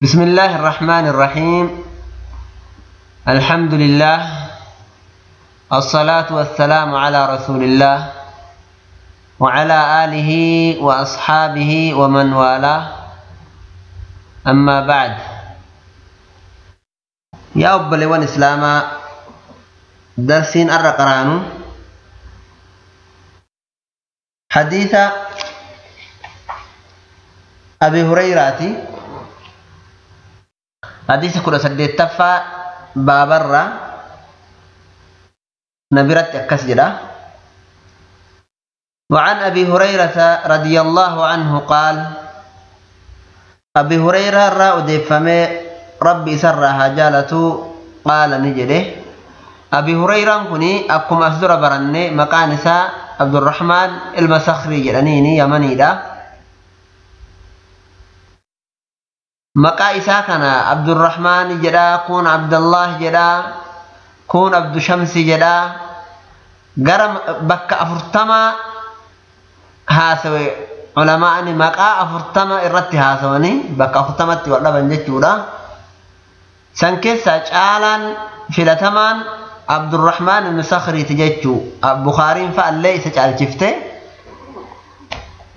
بسم الله الرحمن الرحيم الحمد لله الصلاة والسلام على رسول الله وعلى آله وأصحابه ومن والاه أما بعد يا أبا لون إسلاما درسين الرقران حديث أبي هريرة حديث كل سديت تفا بابرة نبرت أكسجرة وعن أبي هريرة رضي الله عنه قال أبي هريرة رأى ديفمي ربي سرها جالته قال نجده. أبي هريرة كني أكم أصدر برني مكان عبد الرحمن المسخري جلنيني يمني ده مقا إساكنا عبد الرحمن جدا كون عبد الله جدا كون عبد الشمس جدا قرم بك أفرتما هاسوي علماء مقا أفرتما إردت هاسواني بك أفرتما تولى بنجد سنكسا جعالا في لتمان عبد الرحمن المسخري تججو البخاري فألي سجعل جفته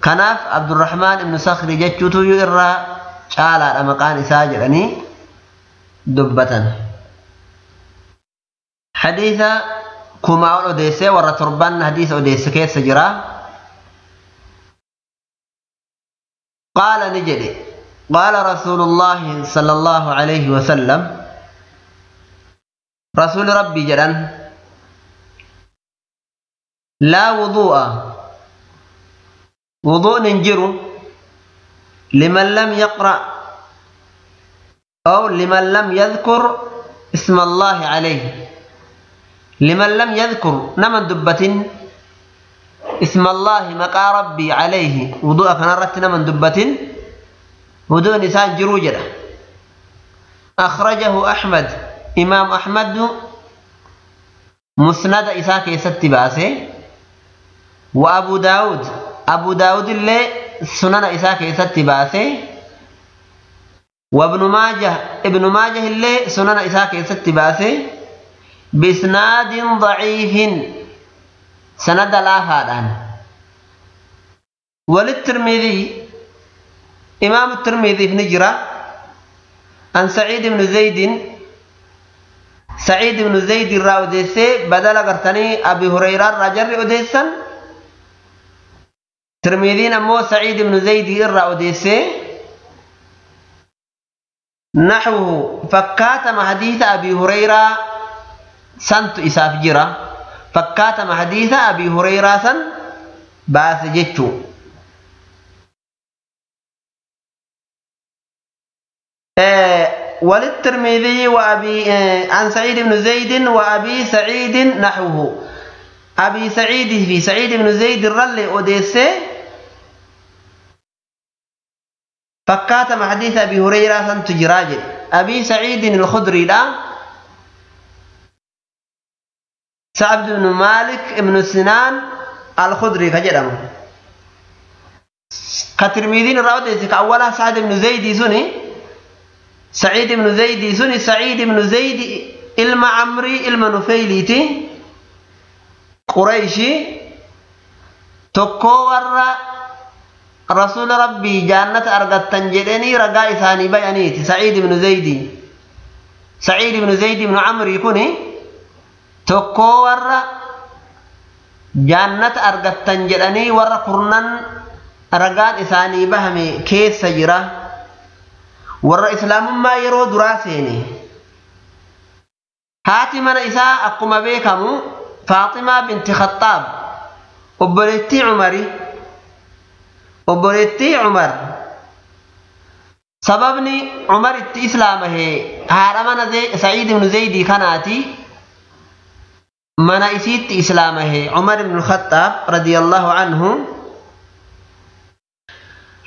كناف عبد الرحمن المسخري تججو تيو caalaadha maqaan isaa jedhanii dubbatan hadiisa kumaa ol odeessee warra torban hadiisa odeesse keessa jira qaala ni jedhe qaala rasuulullaahi sala allaahu alayhi wasallam rasuuli rabbii jedhan laa wuduu'a wuduun hin jiru لمن لم يقرأ أو لمن لم يذكر اسم الله عليه. لمن لم يذكر نمن دبة اسم الله مقا ربي عليه. وضوء كنرت نمن دبة وضوء نسان جروجرة أخرجه أحمد. إمام أحمد. مسند إساك يستباسه. وأبو داود. أبو داود اللي sunana isaa keessatti baase وابن ماجه ابن ماجه اللي سنن إساء كيست باسه بإسناد ضعيف. سند لا هادان وللترمذي إمام الترمذي في نجرة عن سعيد بن زيد. سعيد بن زيد الراوديسي بدل قرتني أبي هريرة رجل أديسا ترمذين أمو سعيد بن زيد إرى أديسي نحوه فكاتم حديث أبي هريرة. سنت إساف جرة فكاتم حديث أبي هريرة سن باس جتشو. وللترمذي وأبي عن سعيد بن زيد وأبي سعيد نحوه. أبي سعيد في سعيد بن زيد الرلي أوديسي. فكاتم حديث أبي هريرة سنت أبي سعيد الخدري لا. سعد بن مالك بن سنان الخدري كجرم كترمذين الرأوديسي كأولها سعد بن زيد سني. سعيد بن زيد سني. سعيد بن زيد إلما عمري إلما نفيليتي قريشي. warra رسول ربي جنة أرغتن جدني رغا إساني بيانيت. سعيد بن زيد. سعيد بن زيد بن عمر يكوني تكو ور جنة أرغتن جدني ور قرنن رغا إساني بهمي كيس سجرة. ور إسلام ما يرو راسيني هاتي من إساء أقوم بيكم فاطمة بنت خطاب. وبلتي عمري. Cumar sababni cumar itti islaamahe haadha mana saciid ibnu zaydii kanaati mana isiitti islaamahe cumar ibnu khaxaab radiyallahu anhu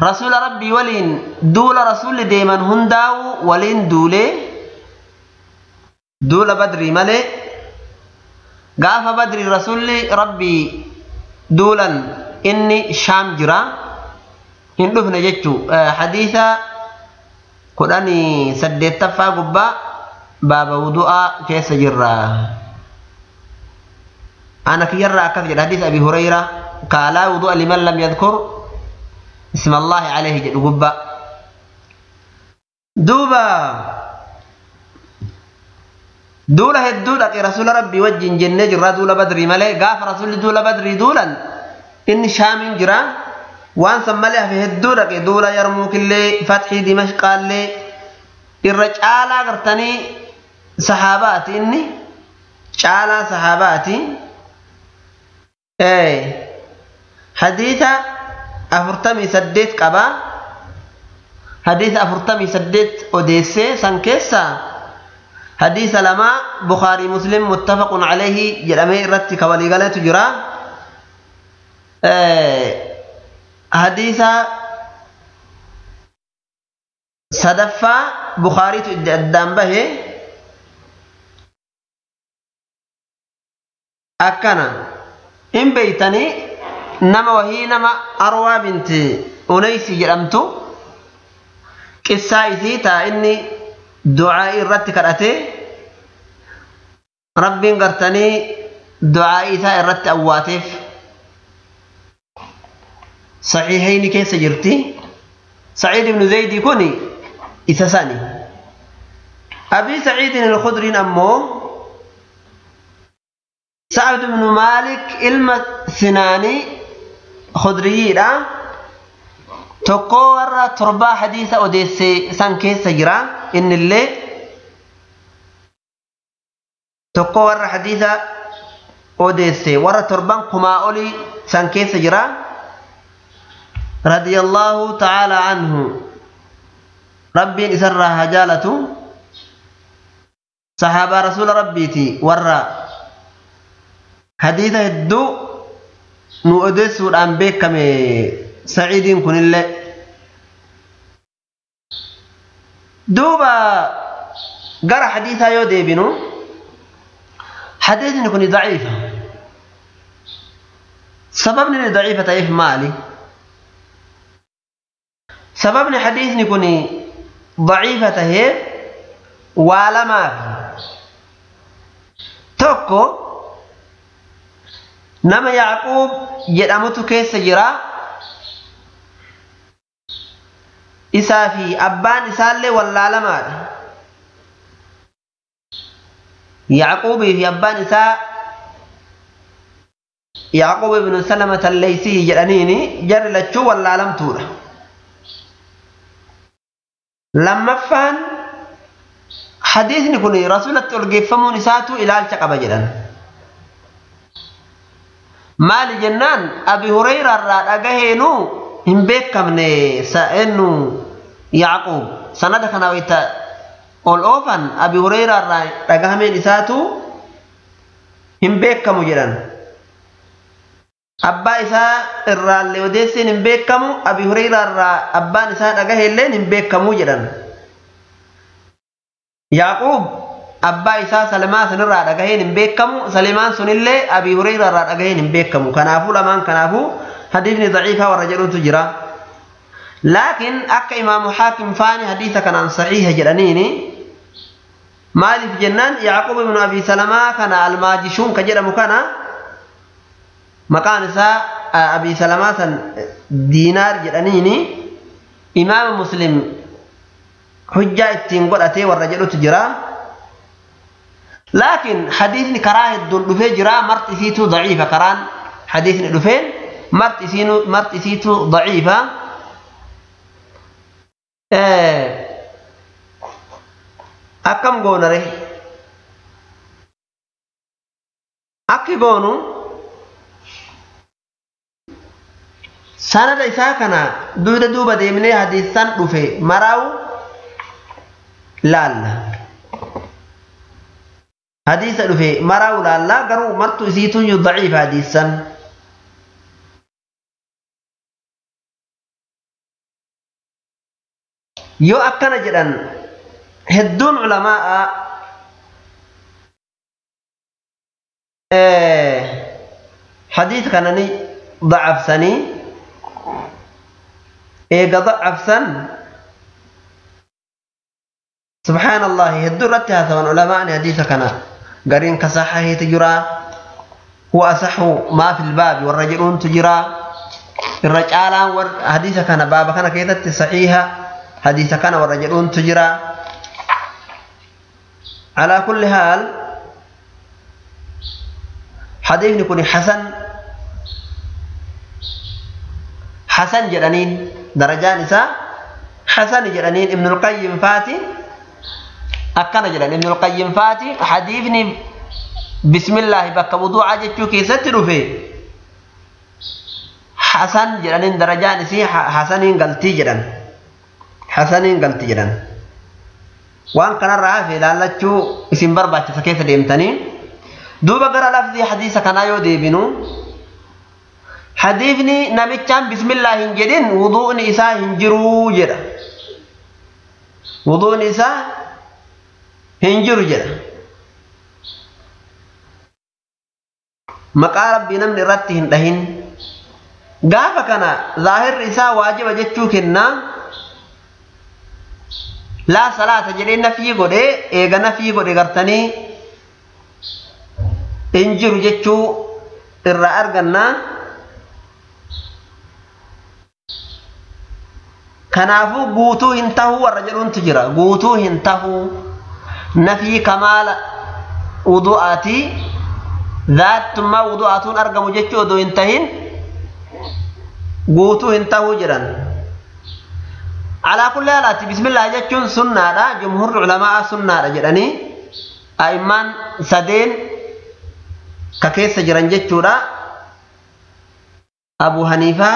rasuula rabbii waliin duula rasuulli deeman hundaa'u waliin duulee duula badrii malee gaafa badri rasulli rabbii duulan inni shaam jira هن دفن جتشو حديثة قرآن سدت تفا قبا باب ودعا كيس جرى أنا في جرى أكثر حديث أبي هريرة قال ودعا لمن لم يذكر اسم الله عليه جد قبا دوبا دولة الدولة قي رسول ربي وجه جنج ردول بدري ملي قاف رسول دولة بدري دولا إن شام جران waan san malee hafe hedduu dhaqe duula yarmuukillee fatxii dimashqaallee irra caalaa gartanii sahaabaati inni caalaa sahaabaati hadiisa afurtamii saddeet qaba hadiisa afurtamii saddeet odeessee san keessaa hadiisa lama bukaarii muslim muttafaqun alayhi jedhamee irratti ka waliigaleetu jira hadiisa sadaffaa bukaariitu itti addaan bahe akkana hin beeytanii nama wahii nama arwaa binti uneysi jedhamtu qissaa isii taa inni du'aa'ii irratti kadhate rabbiin gartanii du'aa'ii isaa irratti awwaateef saxiihayni keessa jirti saciid ibnu zaydi kun isa sani abii saciidin sa'ad ibnu maalik ilma sinaanii khudriyyiidha tokko warra torbaa hadiisa odeesse san keessa jira innillee tokko warra hadiisa odeesse warra torban kumaa olii san keessa jira radiyallahu ta'ala anhu rabbiin isarraa haa jaalatu sahaabaa rasuula rabbiiti warra hadiisa hedduu nu odeessuudhaan beekame saciidiin kunillee duuba gara hadiisaa yoo deebinu hadiisni kun daciifa sababni inni daciifa ta'eef maali سبب حديث نكوني ضعيفة هي والمار توقو نما يعقوب يدامتو كيس جرا إسافي أبان إسالي واللالمار يعقوب في أبان إسا يعقوب بن سلمة الليسي جرانيني جر لچو واللالم تورا. Lammaffaan hadiisni kun rasulatti ol geeffamuun isaatu ilaalcha qaba jedhan maali jennaan abi hurayraarraa dhagaheenu hin beekamne sa'ennu yaaquub sanada kana wayta ol oofan abi hurayraarraa dhagahameen isaatu hin beekamu jedhan abbaa isaa irraallee odeessiin hin beekamu abi hurayraarraa abbaan isaa dhagaheelleen hin beekamu jedhan yaaquub abbaa isaa salimaa sanirraa dhagaheen hin beekamu salimaan sunillee abi hurayraarraa dhagaheen hin beekamu kanaafuu lamaan kanaafuu hadiisni daciifaa warra jedhutu jira laakiin akka imaamu haakim faani hadiisa kanaan saxiiha jedhaniini maaliif jennaan yaaquub ibnu abi salamaa kana almaajishuun ka jedhamu kana maqaan isaa abi salamaa san diinaar jedhaniini imaama muslim hujjaa ittiin godhatee warra jedhutu jira laakiin hadiisni karaa hedduun dhufee jira marti isiitu daciifa karaan hadiisni dhufeen marti isiinu marti isiitu daciifa akkam goonare akki goonu sanada isaa kana duuda duuba deemnee hadiisan dhufe maraawu laalla. Hadiisa dhufe maraawu laalla garuu martu isiituyyuu daciifa hadiisan yoo akkana jedhan hedduun ulamaa hadiisa kana ni dacafsanii eega dacafsan سبحان الله هدو رتها ثوان علماء حديث كان قرين كصحة تجرى هو أصح ما في الباب والرجلون تجرى. الرجال ور حديث كان باب كان كيدت صحيحة حديث كان والرجلون تجرى. على كل حال حديث يكون حسن حسن جرانين درجان إساء حسن جرانين ابن القيم فاتي أكنا جران ابن القيم فاتي حديثني بسم الله بك وضوع جتشو كيست رفي. حسن جرانين درجان إسي حسنين قلتي جران. حسنين قلتي جران. وان كان رافي لالچو اسم برباچ كيف ديمتني. دوبا غرا لفظي حديث كان يو حديثني نمچان بسم الله هنجدين وضوء نساء هنجرو جدا وضوء نساء هنجرو جدا مقا ربي نمني رتي هندهن غافا كان ظاهر إساء واجب جتشو كنا salaata jedhee nafii godhee eega nafii godhe gartanii hin jiru jechuu irraa argannaa kanaafuu guutuu hin tahuu warra jedhuuntu jira guutuu hin tahuu nafii kamaala wudu'aatii zaattummaa wudu'aatuun argamu jechuu odoo hin tahin guutuu hin tahuu jedhan حال بسم الله جتون سنة دا جمهور العلماء سنة دا جدني أئمان سدين ككيس جران جتورا أبو حنيفة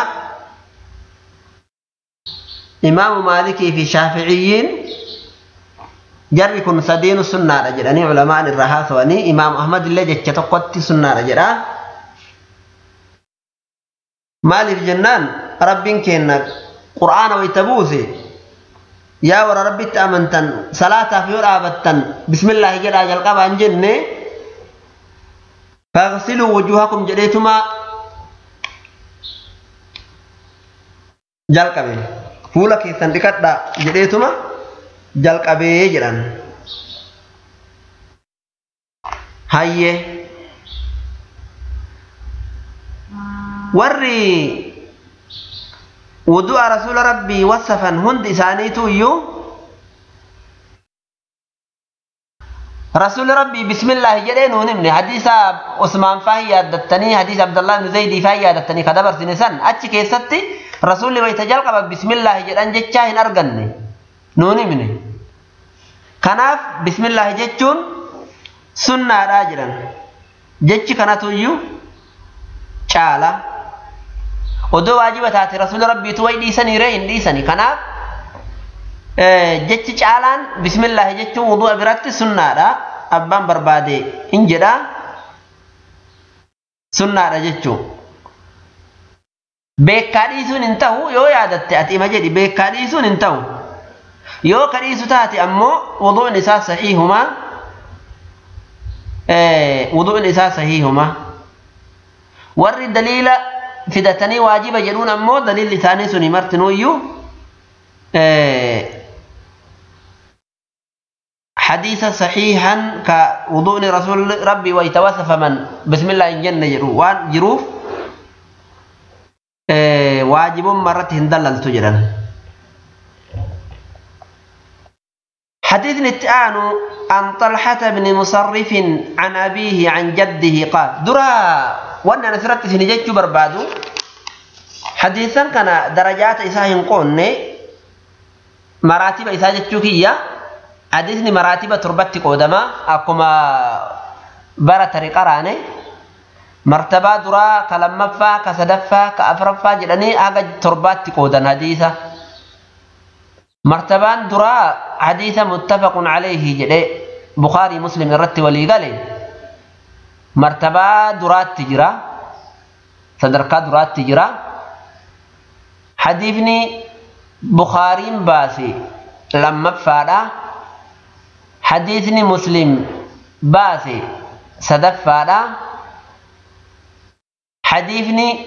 إمام مالكي في شافعيين جري كن سدين سنة دا جدني علماء الرهاث وني إمام أحمد اللي جتة قد سنة دا جدا مالي في جنان ربين كينك قرآن ويتبوسي يا ورا ربي تأمنتن صلاة في رابطن بسم الله جل جل قبان جنة فاغسلوا وجوهكم جريتما. جل سندكت دا جريتما جل قبي جران هاي ورّي وضوء رسول ربي وصفا هند إسانيتو يو رسول ربي بسم الله جدين ونمني حديث عثمان فهي دتني حديث عبد الله بن زيد فهي دتني كدبر سنسان أتش كيستي ويتجل قبل بسم الله جدان جتشاهن أرغني نونمني كناف بسم الله جتشون سنة راجلا جتش كانتو يو شالا odoo waajiba taate rasuula rabbiitu way dhiisanii ree hin dhiisani kanaaf jechi caalaan bismillaahi jechuun wudu'a biratti sunnaadha abbaan barbaade hin jedha sunnaadha jechuun beekaa dhiisuun hin ta'u yoo yaadatte ati ima jedhi beekaa dhiisuun hin ta'u yoo ka dhiisu taate ammoo wudu'in isaa sahiihuma wudu'in isaa sahiihuma warri daliila fidatanii waajiba jedhuun ammoo daliilli isaanii suni martinuuyyuu حديث صحيحا كوضوء رسول ربي ويتوسف من بسم الله إن جنة جروف واجب مرة هندلل تجرا حديث نتآن عن طلحة بن مصرف عن أبيه عن جده قال درا وأنا نسرت في نجج بربادو حديثا كان درجات إساهن قوني مراتب إساء جتشوكية. حديثني مراتب تربت قودما أكما برا طريقة راني مرتبة درا كلمفا كسدفا كأفرفا جلني أغا تربات قودن حديثا مرتبان درا حديث متفق عليه جدي. بخاري مسلم الرت ولي قالي مرتبة درات تجرا. صدركا درات تجرا. حديثني بخاري باسي لما فادا حديثني مسلم باسي. صدف فادا حديثني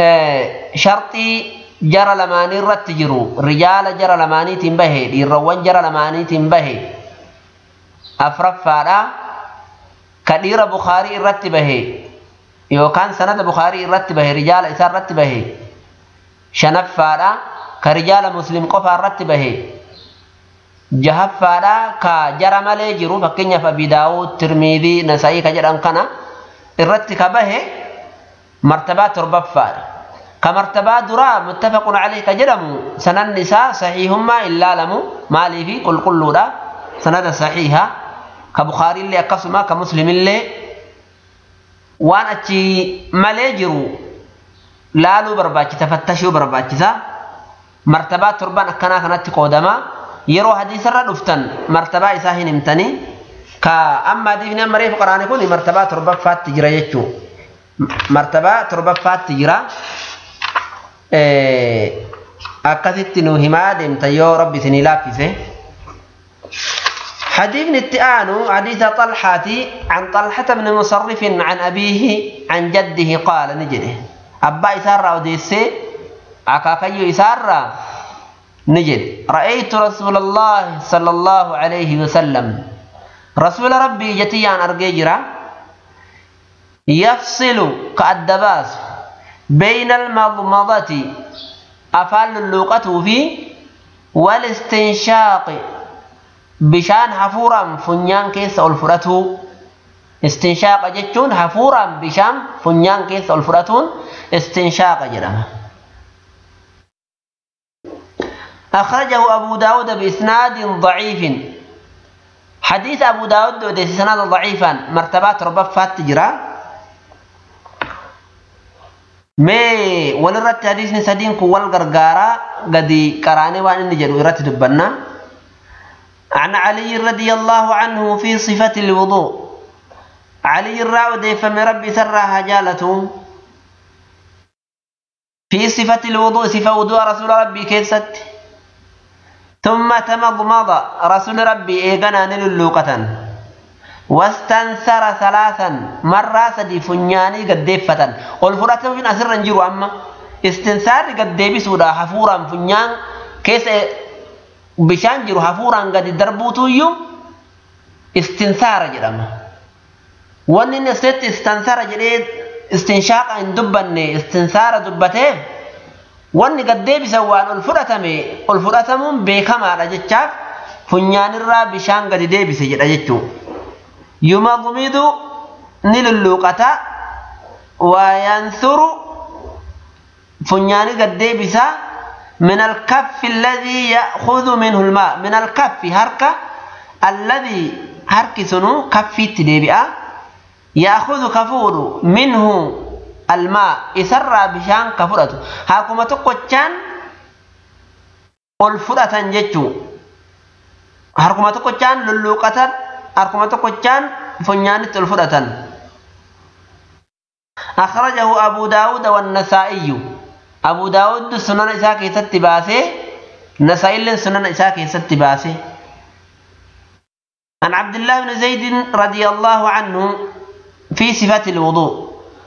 آه، شرطي جرى لماني رتجرو رجال جرى لماني تنبهي. ديروان جرى لماني تنبهي. أفرف فارا كدير بخاري رتبهي يو كان سند بخاري رتبهي رجال إسار رتبهي شنف فارا كرجال مسلم قفا رتبهي jahaffaadha ka jara malee jiru fakkeenyaaf abii daawud tirmiidii nasa'ii ka jedhan kana irratti ka bahe martabaa torbaffaadha ka martabaa duraa muttafaqun alayhi ka jedhamu sananni isaa sahiihummaa ilaalamu maaliifi qulqulluudha sanada sahiiha ka bukaariillee akkasuma ka muslimillee waan achi malee jiru laaluu barbaachisa fattashuu barbaachisa martabaa torban akkanaa kanatti qoodama yeroo hadiisarra dhuftan martabaa isaa hin himtanii ka amma hadiifni amma reefu qaraane kun martabaa torbaffaatti jira jechuu martabaa torbaffaatti jira akkasitti nu himaa deemta yoo rabbi isinii laaffise حديث التآن حديث طلحة عن طلحة بن مصرف عن أبيه عن جده قال نجده أبا إسارة وديسي أكاكيو إسارة نجد. رأيت رسول الله صلى الله عليه وسلم. رسول ربي جتيان أرجيجرا يفصل كالدباس بين المضمضة. أفعل اللوقة في والاستنشاق. بشان حفورا فنيان كيس الفرته. استنشاق جتون حفورا بشان فنيان كيس الفرتون. استنشاق جرمه أخرجه أبو داود بإسناد ضعيف. حديث أبو داود بإسناد ضعيفا. مرتبات ربفات تجرى. مي ولرت حديث سدين كوال غرغارا قدي قراني وان نجر ورت دبنا. عن علي رضي الله عنه في صفة الوضوء. علي الراود فم ربي سرها جالته. في صفة الوضوء صفة وضوء رسول ربي كيف ست. ثم تمضمض. رسول ربي إيغانا نللوقة واستنثر ثلاثا. مرة سدي فنياني قد ديفة والفرات من أسر نجيرو أما استنثار قد ديبسودا حفورا فنيان. كيس بشان جيرو حفورا قد دربوتو يوم. استنثار جرما واني نسيت استنثار جريد. استنشاق ان دبني. استنثار دبتيه wanni gaddeebisan waan ol fudhatame ol fudhatamuun beekamaadha jechaaf funyaanirraa bishaan gadi deebise jedha jechuu yumadmidu ni lulluuqata wayansuru funyaani gaddeebisa من الكف الذي يأخذ منه الماء من الكف هركة الذي هرك سنو كفي تديبئة الماء إسرى بشان كفرته. هاكما تقوشان الفرة جتشو. هاكما تقوشان للوقة هاكما تقوشان فنيانة الفرة أخرجه أبو داود والنسائي. أبو داود سنن إساء ست باسه نسائي سنن إساء ست باسه عن عبد الله بن زيد رضي الله عنه في صفة الوضوء.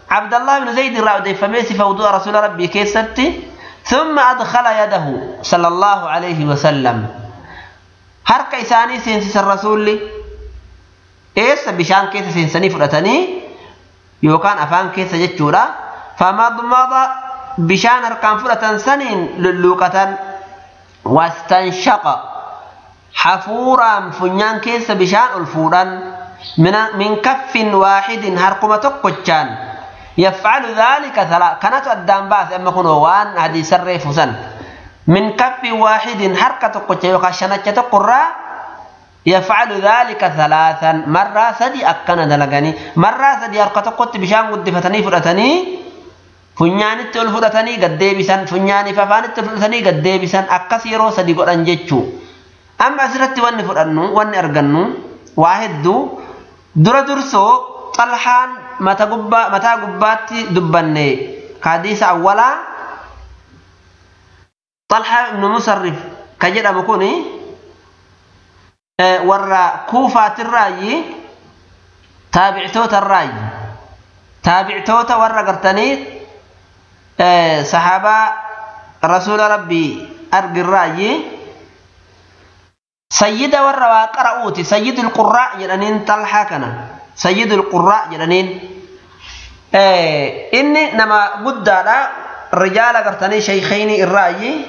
عبد الله بن زيد رأى فميسي فوضوء رسول ربي كيستي ثم أدخل يده صلى الله عليه وسلم. هرك إساني سينسس الرسول لي. إيس بشان كيس سينسني فرتني يوكان أفان كيس جتشورا. فمضمض بشان هركان فرتن سنين للوقة واستنشق حفورا فنيان كيس بشان الفورا من كف واحد هركما تقوشان يفعل ذلك ثلاث كانت قدام باس أما كنوا وان حديث الريفسن من كف واحد حركة قوشة يقاشنة تقرى يفعل ذلك ثلاثا. مرة سدي أكنا دلغني مرة سدي حركة قوت بشان قد فتني فرتني فنياني تول فرتني قد ديبسان فنياني ففاني تول فرتني قد ديبسان أكسيرو سدي قران جيتشو أما سرت واني فرنو واني أرغنو واحد دو. درا درسو متى قبا متى قباتي دبني حديث أولا طلحة بن مصرف كجد مكوني أه ورا كوفة الرأي تابعتوت الرأي تابعتوت ورا قرتني أه صحابة رسول ربي أرجي الرأي سيد ورا قرأوتي سيد القراء جلانين طلحة كان سيد القراء جلانين إيه إني نما قد رجال قرتني شيخين الرأي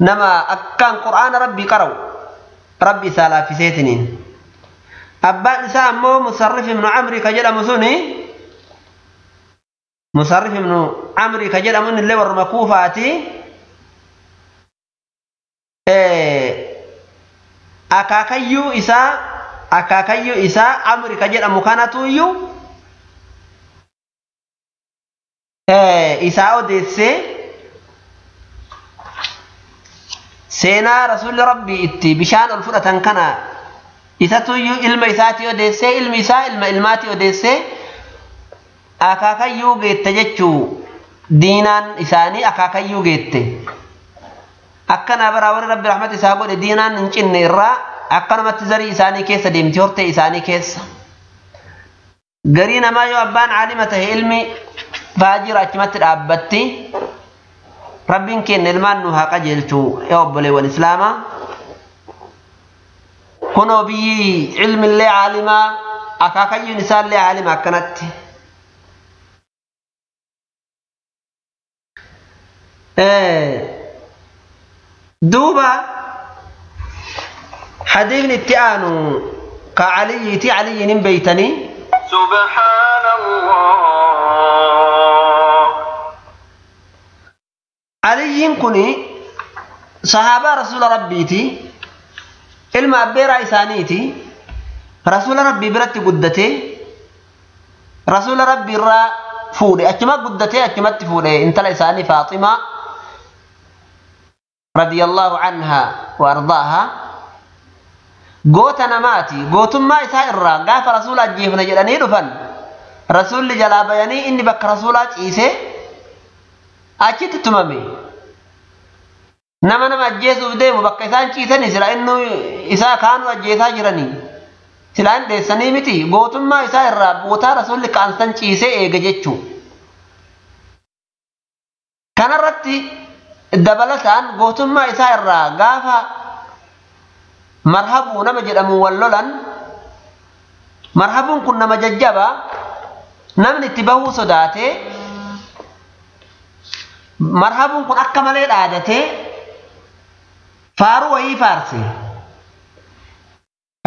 نما أكان قرآن ربي قرأوا ربي سالا في سيتنين أبان إساء مو مصرف من عمري كجل مسوني مصرف من عمري كجل من اللي ورمكوفاتي إيه akaakayyuu isaa akaakayyuu isaa amri ka jedhamu kanatu iyyuu isaa odeessee seenaa rasuulli rabbii itti bishaan ol fudhatan kana isatu iyyuu ilma isaatii odeessee ilmi isaa ilma ilmaatii odeessee akaakayyuu geette jechuu diinaan isaanii akaakayyuu geette. akkana bara warri rabbi rahmat isaa godhe diinaan hin cinne irraa akkanumatti zarii isaanii keessa deemti hortee isaanii keessa. Garii namaa yoo abbaan caalima tahe ilmi faajira achumatti dhaabbatti rabbiin keenya ilmaan nu haa qajeelchu ee obboleewwan islaamaa. Kunoo biyyi ilmillee caalimaa akaakayyuun isaallee caalima akkanatti. Duuba حديث التئان كعلي تي علي نم بيتني سبحان الله. علي كني صحابة رسول ربي تي علم أبيرا إسانيتي رسول ربي برت قدتي رسول ربي را فودي أجمع قدتي أجمع تفودي. إنت لإساني فاطمة رضي الله عنها وأرضاها. goota namaati. Gootummaa isaa irraa gaafa rasuula ajjeefna jedhanii dhufan rasuulli jalaa bayanii inni bakka rasuulaa ciisee achitti tumame. Nama nama ajjeesuuf deemu bakka isaan ciisanii sila innu isaa kaanu ajjeesaa jiranii. Silaa hin dheessanii miti. Gootummaa isaa irraa bootaa rasuulli kaansan ciisee eega jechuu. Kanarratti dabalataan gootummaa isaa irraa gaafa marhabuu nama jedhamu wal lolan marhabuun kun nama jajjaba namni itti bahuu sodaate marhabuun kun akka malee dhaadate faaruu wayii faarse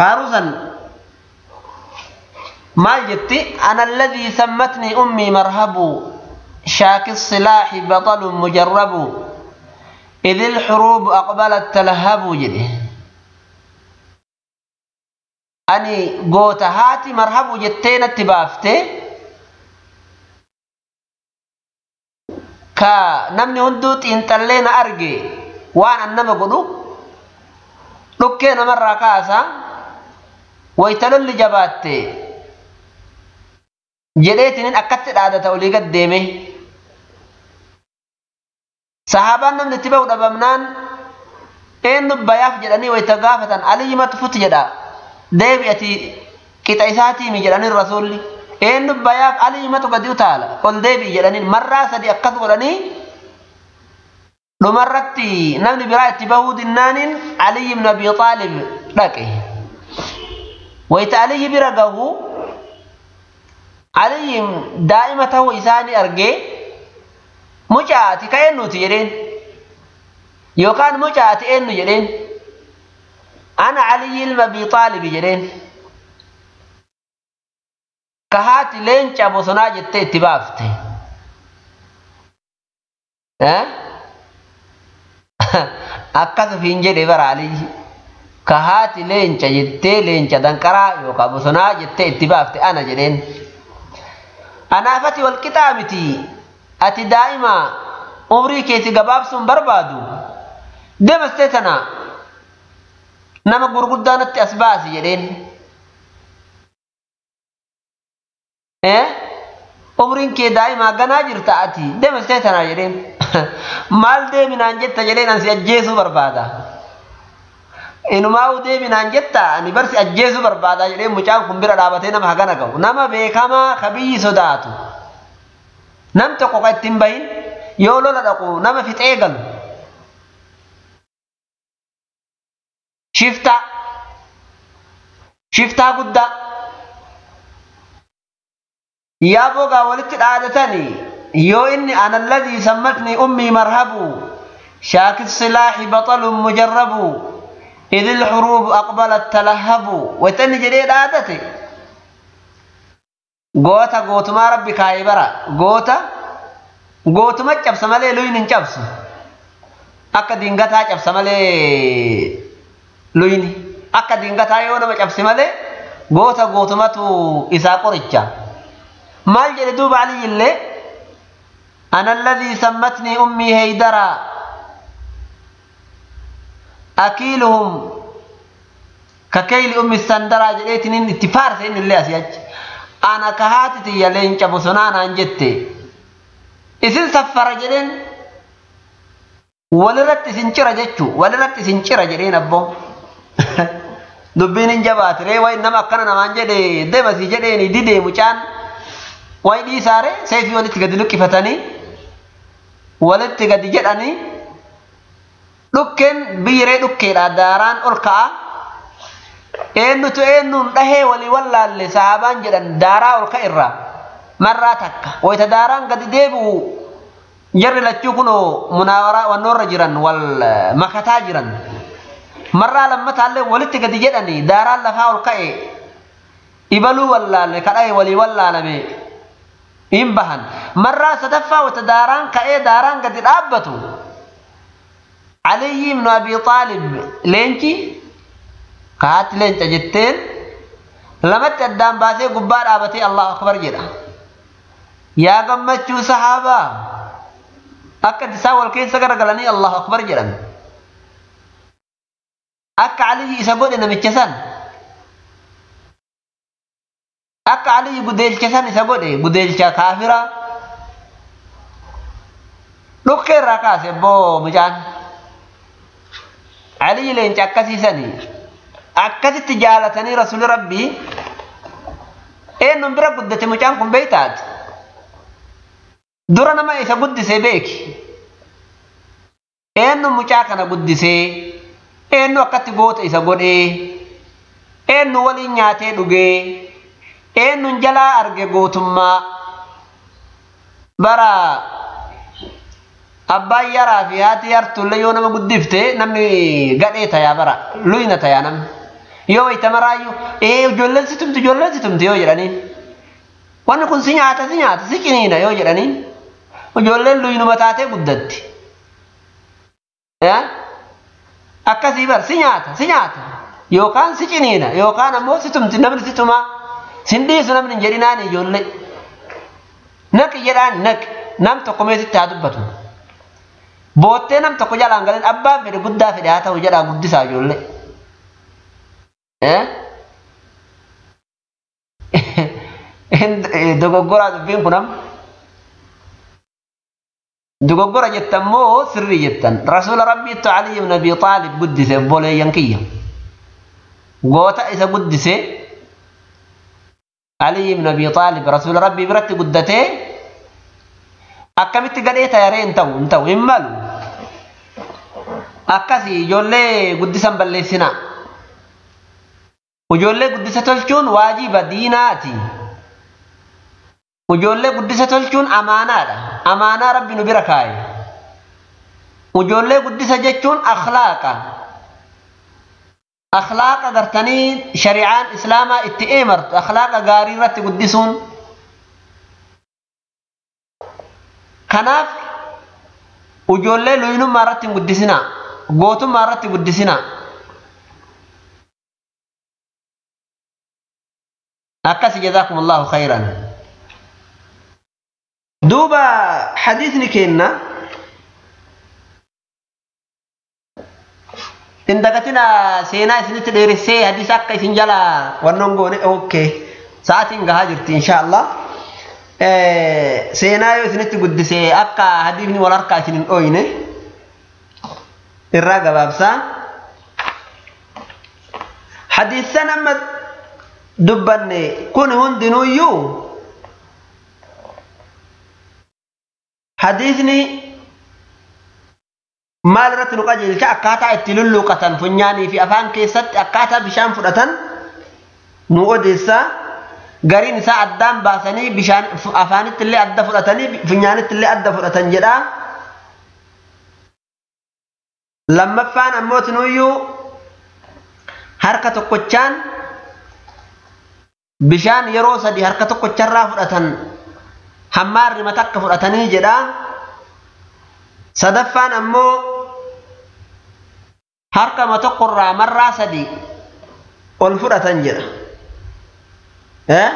faaruu san maal jetti ana alladhii sammatnii ummii marhabuu shaaki السلاح بطل مجرب إذ الحروب أقبلت تلهب جده ani goota haati marhabu jettee natti baafte ka namni hunduu xiinxallee na arge waan an nama godhu dhukkee namarraa kaasa waytalolli jabaatte jedheetinin akkatti dhaadata olii gad deeme. Sahaabaan namni itti bahu dhabamnaan eenyu bayaaf jedhanii wayta gaafatan aliyyimatu fut jedha. Deebi'ati qixa isaatiimi jedhanii rasuulli eenyu bayaaf aliyyimatu gadi utaala. Ol deebi'i jedhanii marraa sadi akkas godhanii dhumarratti namni biraa itti bahuu dinnaaniin aliyyi ibn abi xaalib dhaqe. Wayita aliyyi bira gahu aliyyi daa'ima ta'uu isaanii argee mucaati ka eenyuti jedheen. Yookaan mucaati eenyu? jedheen ilma abi xaalibi jedheen ka haati leenca bosonaa jettee itti baafte akkas ofiin jedhe bara aliyyi ka haati leenca jettee leenca danqaraa yookaan bosonaa jettee itti baafte ana jedheen anaafati wal qixaa miti ati daa'ima umrii keeti gabaabsuun barbaadu deemastee tana nama gurguddaanatti as baasi jedheen umriin kee daa'imaa ganaa jirta ati deemastee tana jedheen maal deeminaan jetta jedheen ansi ajjeesuu barbaada inumaa'u deeminaan jetta ani barsi ajjeesuu barbaada jedheen mucaan kun bira dhaabatee nama hagana qabu nama beekamaa kabiyyi sodaatu nam tokko ka ittiin bahin yoo lola dhaqu nama fixee galu shiftaa shiftaa guddaa yaa bogaa walitti dhaadatanii yoo inni ana alladhii sammatni ummii marhabu shaakis silaaxi baxalun mujarrabu idh ilxuruubu aqbalat talahabu waytanni jedhee dhaadate goota gootumaa rabbi kaayee bara goota gootuma cabsa malee luyin hin cabsu akka dingataa cabsa malee luyni akka dingataa yoo nama cabse malee goota gootumatu isaa qoricha. Maal jedhe duuba aliyi illee? Ana alladhii sammatnii ummii heeydaraa akiiluhum ka keyli ummi sandaraa jedheetinin itti faarse inni illee asii achi. Ana ka haati tiyya leenca bosonaanaan jette. Isin saffara jedheen? Walirratti isin cira jechuu walirratti isin cira jedheen abboo dubbiin hin jabaate ree wayi nama akkana namaan jedhe deemasii jedheeni didee mucaan wayi dhiisaare seefii walitti gadi luqqifatanii walitti gadi jedhanii dhukkeen biyyiree dhukkeedha daaraan ol ka'a eenyutu eenyuun dhahee walii wallaalle sahabaan jedhan daaraa ol ka'irraa marraa takka wayita daaraan gadi deebi'u jarri lachuu kunoo munaawaraa wannoorra jiran wal makataa jiran marraa lammataallee walitti gadi jedhanii daaraan lafaa ol ka'e ibaluu wallaalle kadhae walii wallaalame hin bahan marraa sadaffaa wata daaraan ka'ee daaraan gadi dhaabbatu علي بن أبي طالب لينكي كهات لينتا جتين لمت الدام باسي قبار آبتي الله أكبر جدا يا قمتشو صحابة أكا تساول كيس قلني الله أكبر جدا أكا علي إساقود إنما الجسن أكا علي قديل جسن إساقود قديل كافرة لكي ركاسي بو مجان علي leenca akkasiisanii akkasitti jaalatanii rasuli rabbii eenyuun bira guddate mucaan kun beeytaati dura nama isa guddisee beeki eenyu mucaa kana guddisee eenyu akkatti goota isa godhee eenyu waliin nyaatee dhugee eenyuun jalaa arge gootummaa. Bara abbaan yaraa fi haati yartullee yoo nama guddifte namni gadhee tayaa bara luyna tayaa namni. Yoo wayita maraayyuu ee ijoolleen si tumti ijoolleen si tumti yoo jedhaniin. Wanni kun si nyaata si nyaata si ciniina yoo jedhaniin. Ijoolleen luynuma taatee guddatti akkasii bar si nyaata si nyaata yookaan si ciniina yookaan ammoo si tumti namni si tumaa sin dhiisu namni hin jedhinaan ijoollee naqi jedhaan naqi nam tokko meesitti haa dubbatu. boottee nam tokko jalaan galeen abbaan fedhe guddaa fedhe haa ta'u jedhaa guddisaa ijoollee. Dogoggoraa dubbiin kun amma. دغغرا جتمو سري جتن رسول ربي تعالي من ابي طالب قدس بولي ينكيه غوتا اذا قدس علي بن ابي طالب رسول ربي برت قدته اكمت غديت يا رين تو انت ويمال اكاسي يولي قدسن بلسنا وجولي قدسه تلچون واجب ديناتي Ijoollee guddisa tolchuun amaanaadha. Amaanaa rabbi nu bira kaaye. Ijoollee guddisa jechuun akhlaaqa. Akhlaaqa gartanii shari'aan islaamaa itti eemartu akhlaaqa gaarii irratti guddisuun. Kanaaf ijoollee luynummaa irratti hin guddisinaa. gootummaa irratti guddisina akkasi jazaakum allahu khayran duuba hadiisni keenna hin dagatina seenaa isinitti dheeressee hadiisa akka isin jala wannoon goone okay sa'aatiin gahaa jirti insha allah seenaa yoo isinitti guddisee akka hadiisni wal harkaa isin hin dhooyne irraa gabaabsaa hadiisan amma dubbanne kun hundinuuyyuu maal irratti nu qajeelcha akkaataa itti lulluqatan funyaanii fi afaan keessatti akkaataa bishaan fudhatan nu odeessa gariin isaa addaan baasanii bishaan afaanitti illee adda fudhatanii funyaanitti illee adda fudhatan jedha lammaffaan ammoo tinuyyuu harka tokkochaan bishaan yeroo sadi harka tokkocharraa fudhatan hammaarri matakka fudhatanii jedha sadaffaan ammoo harkama tokkorraa marraa sadi. Ol fudhatan jedha eh?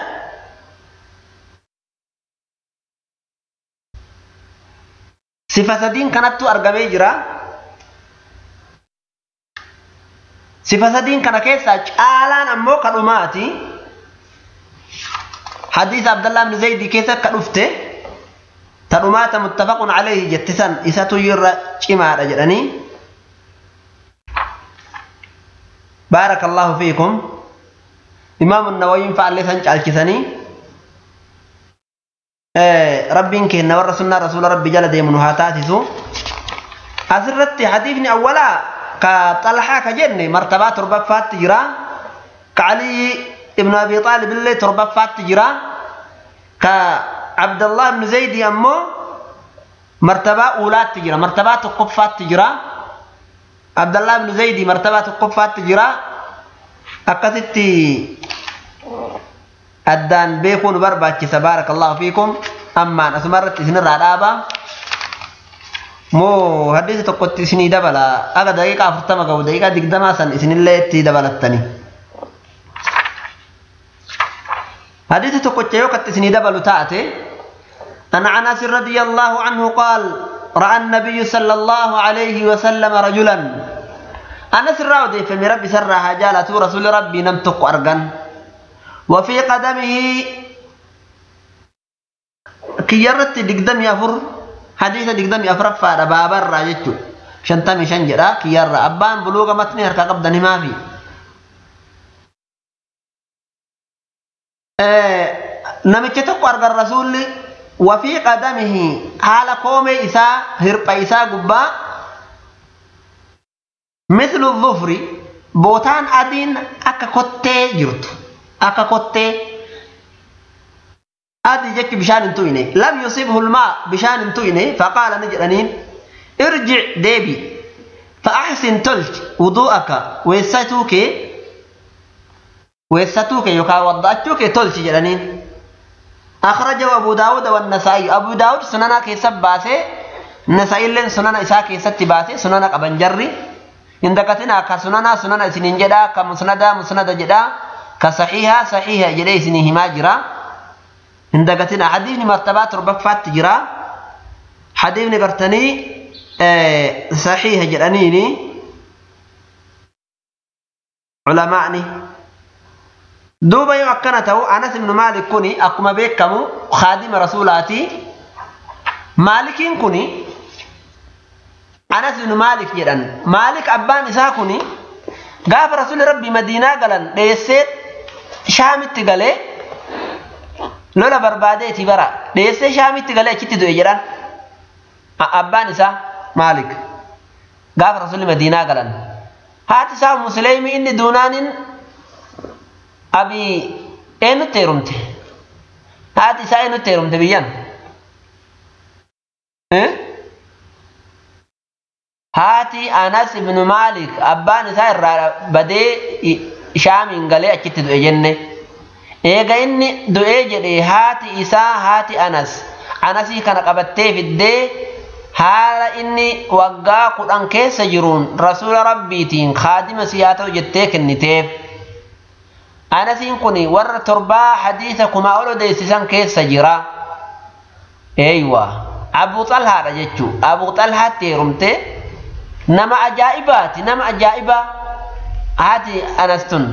sifa sadiin kanattu argamee jira sifa sadiin kana keessaa caalaan ammoo kadhumaati hadiisa abdallah ibn zaydii keessa ka dhufte tadhumaata muttafaqun alayhi jettisan isatu irra cimaadha jedhanii بارك الله فيكم إمام النووي فعل لسان caalchisanii rabbiin keenya warra sunnaa rasuula rabbi jala deemnu haa taasisu asirratti hadiifni awwalaa ka xalhaa ka jenne martabaa ابن أبي طالب اللي تربى فاتجرا كعبد الله بن زيد يمو مرتبة أولى تجرا مرتبة القفات تجرا عبد الله بن زيد مرتبة القفات تجرا أقتدي أدان بيكون بربا تبارك الله فيكم. أما أنا سمرت سن الرعابة مو حديث تقتسني دبلة أقدر دقيقة أفرت ما قو دقيقة دقدما سن سن الله تي دبلا التاني isinillee itti dabalattani hadiisa tokkocha yoo katti isinii dabalu taate عن أنس رضي الله عنه قال رأى النبي صلى الله عليه وسلم رجلا. أنس الراودي فمن ربي سرها جالت رسول ربي نمتق أرغن. وفي قدمه كيرت دقدم يفر. حديث دقدم يفر فاد بابر شنتمي شنجرا كير أبان بلوغ متني هركا قبدني ما Eh, namicha tokko argan rasuulli wafii qadamihi haala koomee isaa hirpha isaa gubbaa. Mislu dhufri bootaan adiin akka kottee jirtu akka kottee adii jechi bishaan hin tu'ine lam yusibhu lmaa bishaan hin tu'ine. Faqaala ni jedhaniin irjic deebi fa axsin tolch wuduu'aka weessatuu kee ويساتوك يوكا وضعتوك تلج جرانين أخرجه أبو داود والنسائي أبو داود سننا كيسب باسي نسائي لين سننا إساء كيسب باسي سننا قبنجري عندكتنا كسننا سننا سنين جدا كمسندا مسندا جدا كصحيحة صحيحة جدا سنين هما جرا عندكتنا حديث مرتبات ربفات جرا حديث نقرتني صحيحة جرانيني علماءني duuba yoo akkana ta'u anas ibnu maalik kuni akkuma beekamu khaadima rasuulaati. Maalikiin kuni? Anas ibnu maalik jedhan. Maalik abbaan isaa kuni gaafa rasuuli rabbi madiinaa galan dheessee shaamitti galee lola barbaadeeti bara. Dheessee shaamitti galee achitti du'e jedhan. Abbaan isaa maalik gaafa rasuuli madiinaa galan. Haati isaa musleemi inni duunaanin abi eenyutti heerumte haati isaa eenyutti heerumte biyyan haati anas ibnu maalik abbaan isaa irraa badee shaamiin galee achitti du'e jenne eega inni du'ee jedhe haati isaa haati anas anasii kana qabattee fiddee haala inni waggaa kudhan keessa jiruun rasuula rabbiitiin kaadima si haa ta'u jettee kenniteef anasiin kun warra torbaa hadiisa kumaa ol odeessisan keessa jira eeywa abu xalhaadha jechuu abu xalhaatti heerumte nama ajaa'ibaati nama ajaa'ibaa haati anas tun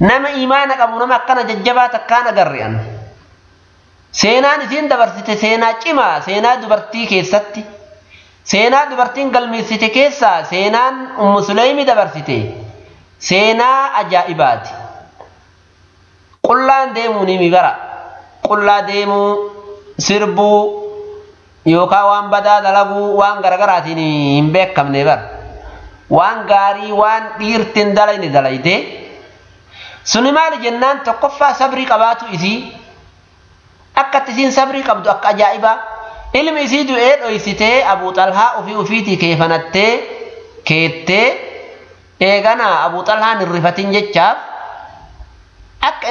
nama imaana qabu nama akkana jajjabaa takkaan agarre seenaan isiin dabarsite seenaa cimaa seenaa dubartii keessatti seenaa dubartiin galmeessite keessaa seenaan ummu suleymi dabarsite seenaa ajaa'ibaati qullaan deemuu ni mibara. Qullaa deemuu sirbuu yookaan waan badaa dalaguu waan garagaraatiin hin beekamne bar waan gaarii waan dhiirtiin dalayne dalayte suni maali jennaan tokkoffaa sabrii qabaatu isii akkatti isiin sabrii qabdu akka ajaa'ibaa ilmi isii du'ee dhoysitee abuu xalhaa ofii ofiitii keefanattee keettee eeganaa abuu xalhaan hin rifatin jechaaf akka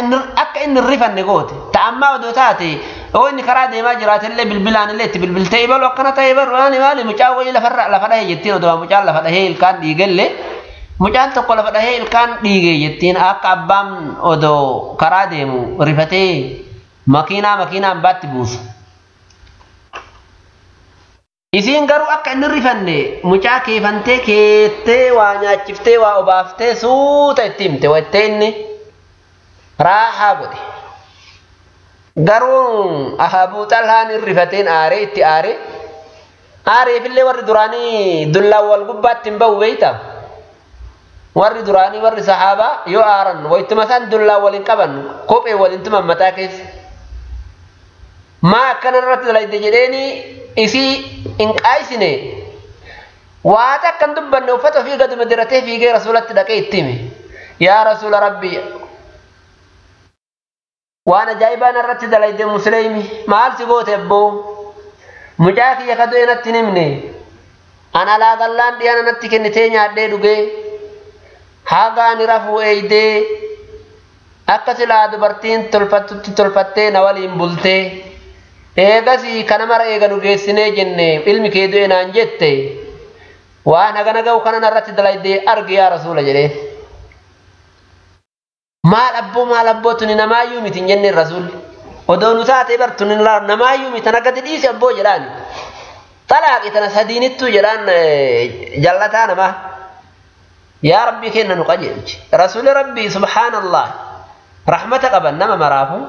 inni hin rifanne goote ta'ammaa odoo taate yoo inni karaa deemaa jiraatillee bilbilaan illee itti bilbiltee ibalu akkana ta'e baru maali maali mucaa wayii lafa dhahee jettiin odoo mucaan lafa dhahee ilkaan dhiigellee mucaan tokko lafa dhahee ilkaan dhiige jettiin akka abbaan odoo karaa deemu rifatee makiinaa makiinaan baatti buusu. Isiin garuu akka inni rifanne mucaa keefantee keettee waa nyaachiftee waa obaaftee suuta itti himte wattee inni raahaa godhe. Garuu abuu xalhaan hin rifateen aaree itti aaree aareefillee warri duraanii dullaan wal gubbaatti hin bahu beeyta. Warri duraanii warri sahaabaa yoo aaran wayituma isaan dullaan waliin qaban kophee waliin tuman mataa keessa. maa akkana irratti dalayte jedheeni isii hin qaayisine waan akkan dubbanne uffata ofii gaduma diratee fiigee rasuulatti dhaqee itti hime yaa rasuula rabbii waan ajaa'ibaan irratti dalayte musliimi maal si goote abboo mucaa kiyya ka du'e natti himne an alaa gallaan dhiyana natti kennitee nyaadhee dhugee haga ani rafuu eeydee akka silaa dubartiin tolfattutti tolfattee na waliin bultee eegasii kana mara eega nu geessinee jenne ilmi kee du'e naan jette waan hagana ga'u kanan irratti dalayde argi yaa rasuula jedheen مال أبو مال أبو تنين ما يومي تنجن الرسول ودون ساتي بر تنين الله نما يومي تنقد ديس أبو جلان طلاق تنس هدين التو جلان جلتان ما يا ربي كينا نقجي رسول ربي سبحان الله رحمتك بنما مرافو